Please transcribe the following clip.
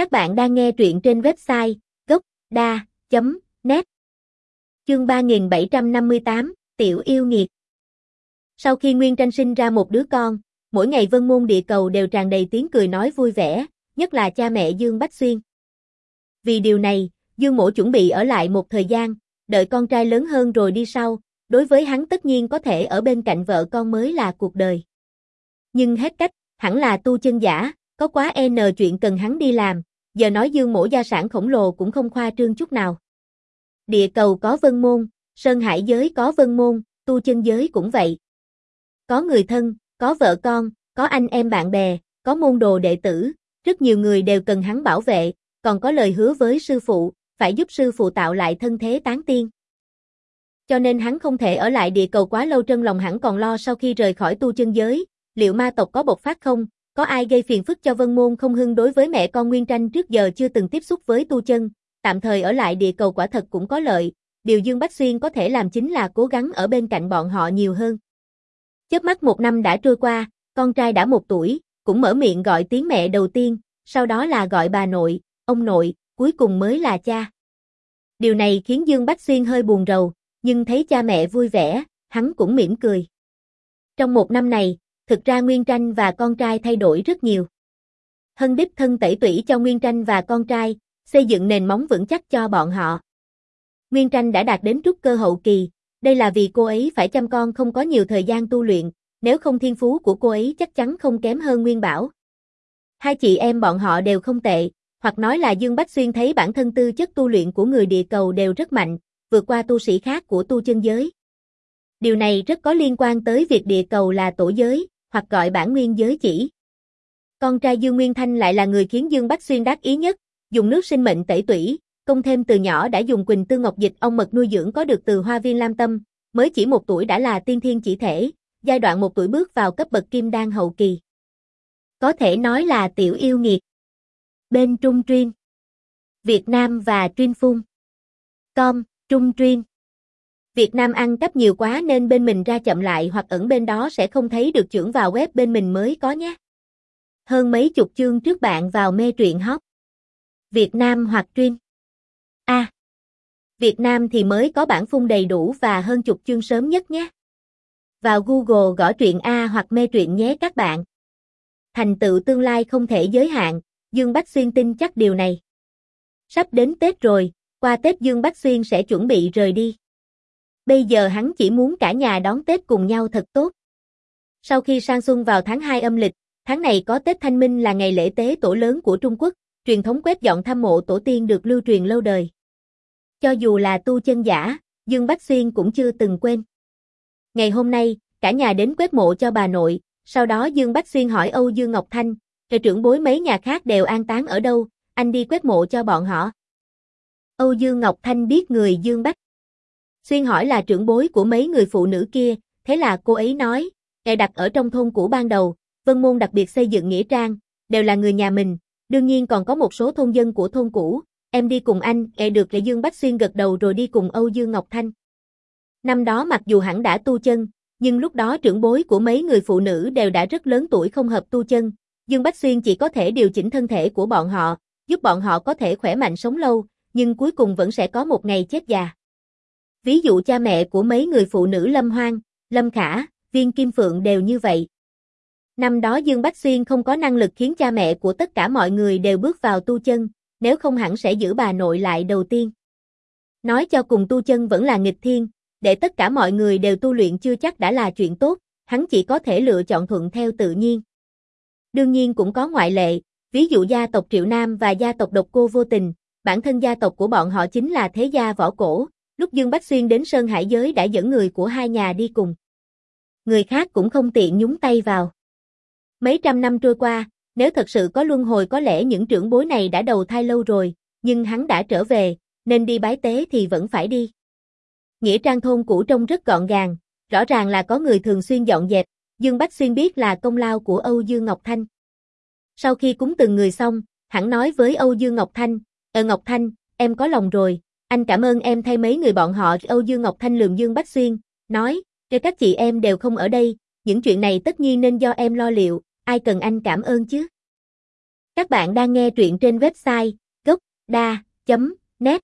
Các bạn đang nghe truyện trên website gốc.da.net Chương 3758, Tiểu yêu nghiệt Sau khi Nguyên Tranh sinh ra một đứa con, mỗi ngày vân môn địa cầu đều tràn đầy tiếng cười nói vui vẻ, nhất là cha mẹ Dương Bách Xuyên. Vì điều này, Dương Mổ chuẩn bị ở lại một thời gian, đợi con trai lớn hơn rồi đi sau, đối với hắn tất nhiên có thể ở bên cạnh vợ con mới là cuộc đời. Nhưng hết cách, hẳn là tu chân giả, có quá e n chuyện cần hắn đi làm, giờ nói Dương Mổ gia sản khổng lồ cũng không khoa trương chút nào. Địa cầu có vân môn, sơn hải giới có vân môn, tu chân giới cũng vậy. Có người thân, có vợ con, có anh em bạn bè, có môn đồ đệ tử, rất nhiều người đều cần hắn bảo vệ, còn có lời hứa với sư phụ, phải giúp sư phụ tạo lại thân thế tán tiên. Cho nên hắn không thể ở lại địa cầu quá lâu trân lòng hẳn còn lo sau khi rời khỏi tu chân giới, liệu ma tộc có bộc phát không, có ai gây phiền phức cho Vân Môn không hưng đối với mẹ con Nguyên Tranh trước giờ chưa từng tiếp xúc với tu chân, tạm thời ở lại địa cầu quả thật cũng có lợi, điều Dương Bách Xuyên có thể làm chính là cố gắng ở bên cạnh bọn họ nhiều hơn. Chớp mắt một năm đã trôi qua, con trai đã một tuổi, cũng mở miệng gọi tiếng mẹ đầu tiên, sau đó là gọi bà nội, ông nội, cuối cùng mới là cha. Điều này khiến Dương Bách Xuyên hơi buồn rầu, nhưng thấy cha mẹ vui vẻ, hắn cũng mỉm cười. Trong một năm này, thực ra Nguyên Tranh và con trai thay đổi rất nhiều. Hân đích thân tẩy tủy cho Nguyên Tranh và con trai, xây dựng nền móng vững chắc cho bọn họ. Nguyên Tranh đã đạt đến trúc cơ hậu kỳ, đây là vì cô ấy phải chăm con không có nhiều thời gian tu luyện, nếu không thiên phú của cô ấy chắc chắn không kém hơn Nguyên Bảo. Hai chị em bọn họ đều không tệ, hoặc nói là Dương Bách Xuyên thấy bản thân tư chất tu luyện của người địa cầu đều rất mạnh, vượt qua tu sĩ khác của tu chân giới. Điều này rất có liên quan tới việc địa cầu là tổ giới, hoặc gọi bản nguyên giới chỉ. Con trai Dương Nguyên Thanh lại là người khiến Dương Bách Xuyên đắc ý nhất, dùng nước sinh mệnh tẩy tủy, công thêm từ nhỏ đã dùng Quỳnh Tư Ngọc Dịch ông mật nuôi dưỡng có được từ Hoa Viên Lam Tâm, mới chỉ một tuổi đã là tiên thiên chỉ thể, giai đoạn một tuổi bước vào cấp bậc kim đan hậu kỳ. Có thể nói là tiểu yêu nghiệt. Bên Trung Truyên Việt Nam và Truyên Phun Com, Trung Truyên Việt Nam ăn cắp nhiều quá nên bên mình ra chậm lại hoặc ẩn bên đó sẽ không thấy được trưởng vào web bên mình mới có nhé. Hơn mấy chục chương trước bạn vào mê truyện hot. Việt Nam hoặc Truyên. A. Việt Nam thì mới có bản phun đầy đủ và hơn chục chương sớm nhất nhé. Vào Google gõ truyện A hoặc mê truyện nhé các bạn. Thành tựu tương lai không thể giới hạn, Dương Bách Xuyên tin chắc điều này. Sắp đến Tết rồi, qua Tết Dương Bách Xuyên sẽ chuẩn bị rời đi. Bây giờ hắn chỉ muốn cả nhà đón Tết cùng nhau thật tốt. Sau khi sang xuân vào tháng 2 âm lịch, tháng này có Tết Thanh Minh là ngày lễ tế tổ lớn của Trung Quốc, truyền thống quét dọn thăm mộ tổ tiên được lưu truyền lâu đời. Cho dù là tu chân giả, Dương Bách Xuyên cũng chưa từng quên. Ngày hôm nay, cả nhà đến quét mộ cho bà nội, sau đó Dương Bách Xuyên hỏi Âu Dương Ngọc Thanh, rồi trưởng bối mấy nhà khác đều an táng ở đâu, anh đi quét mộ cho bọn họ. Âu Dương Ngọc Thanh biết người Dương Bách. Xuyên hỏi là trưởng bối của mấy người phụ nữ kia, thế là cô ấy nói, ngài đặt ở trong thôn cũ ban đầu, Vân Môn đặc biệt xây dựng nghĩa trang, đều là người nhà mình, đương nhiên còn có một số thôn dân của thôn cũ, em đi cùng anh, e được lại Dương Bách Xuyên gật đầu rồi đi cùng Âu Dương Ngọc Thanh. Năm đó mặc dù hẳn đã tu chân, nhưng lúc đó trưởng bối của mấy người phụ nữ đều đã rất lớn tuổi không hợp tu chân, Dương Bách Xuyên chỉ có thể điều chỉnh thân thể của bọn họ, giúp bọn họ có thể khỏe mạnh sống lâu, nhưng cuối cùng vẫn sẽ có một ngày chết già. Ví dụ cha mẹ của mấy người phụ nữ Lâm Hoang, Lâm Khả, Viên Kim Phượng đều như vậy. Năm đó Dương Bách Xuyên không có năng lực khiến cha mẹ của tất cả mọi người đều bước vào tu chân, nếu không hẳn sẽ giữ bà nội lại đầu tiên. Nói cho cùng tu chân vẫn là nghịch thiên, để tất cả mọi người đều tu luyện chưa chắc đã là chuyện tốt, hắn chỉ có thể lựa chọn thuận theo tự nhiên. Đương nhiên cũng có ngoại lệ, ví dụ gia tộc Triệu Nam và gia tộc Độc Cô Vô Tình, bản thân gia tộc của bọn họ chính là thế gia võ cổ, lúc Dương Bách Xuyên đến Sơn Hải Giới đã dẫn người của hai nhà đi cùng. Người khác cũng không tiện nhúng tay vào. Mấy trăm năm trôi qua, nếu thật sự có luân hồi có lẽ những trưởng bối này đã đầu thai lâu rồi, nhưng hắn đã trở về, nên đi bái tế thì vẫn phải đi. Nghĩa trang thôn cũ trông rất gọn gàng, rõ ràng là có người thường xuyên dọn dẹp, Dương Bách Xuyên biết là công lao của Âu Dương Ngọc Thanh. Sau khi cúng từng người xong, hắn nói với Âu Dương Ngọc Thanh, Ờ Ngọc Thanh, em có lòng rồi, anh cảm ơn em thay mấy người bọn họ Âu Dương Ngọc Thanh lường Dương Bách Xuyên, nói, cho các chị em đều không ở đây, những chuyện này tất nhiên nên do em lo liệu, ai cần anh cảm ơn chứ. Các bạn đang nghe truyện trên website gocda.net